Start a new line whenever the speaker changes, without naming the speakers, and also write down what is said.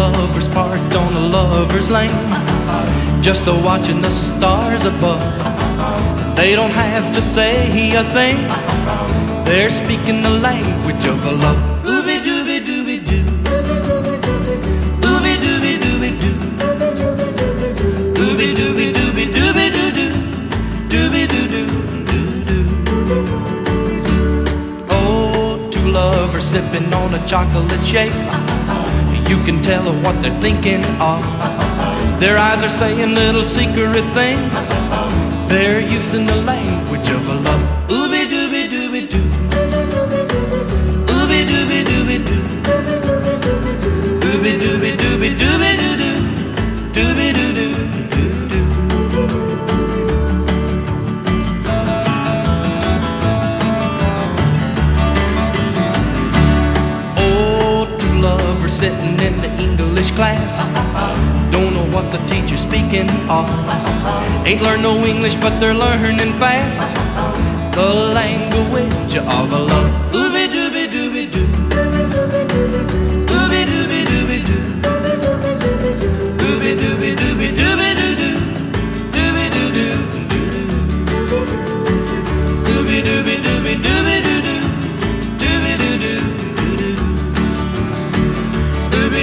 lovers parked on a lover's lane, just a watching the stars above. They don't have to say a thing. They're speaking the language of the love. Ooby dooby dooby doo. Ooby dooby dooby doo. Ooby dooby dooby dooby doo doo. Dooby doo doo doo doo. Oh, two lovers sipping on a chocolate shake. You can tell what they're thinking of. Their eyes are saying little secret things. They're using the language of a love. Sitting in the English class. Don't know what the teacher's speaking of. Ain't learned no English, but they're learning fast. The language of love. Ooby dooby dooby doo. Ooby dooby dooby doo. Ooby dooby dooby dooby doo doo. Dooby doo doo doo doo. Ooby dooby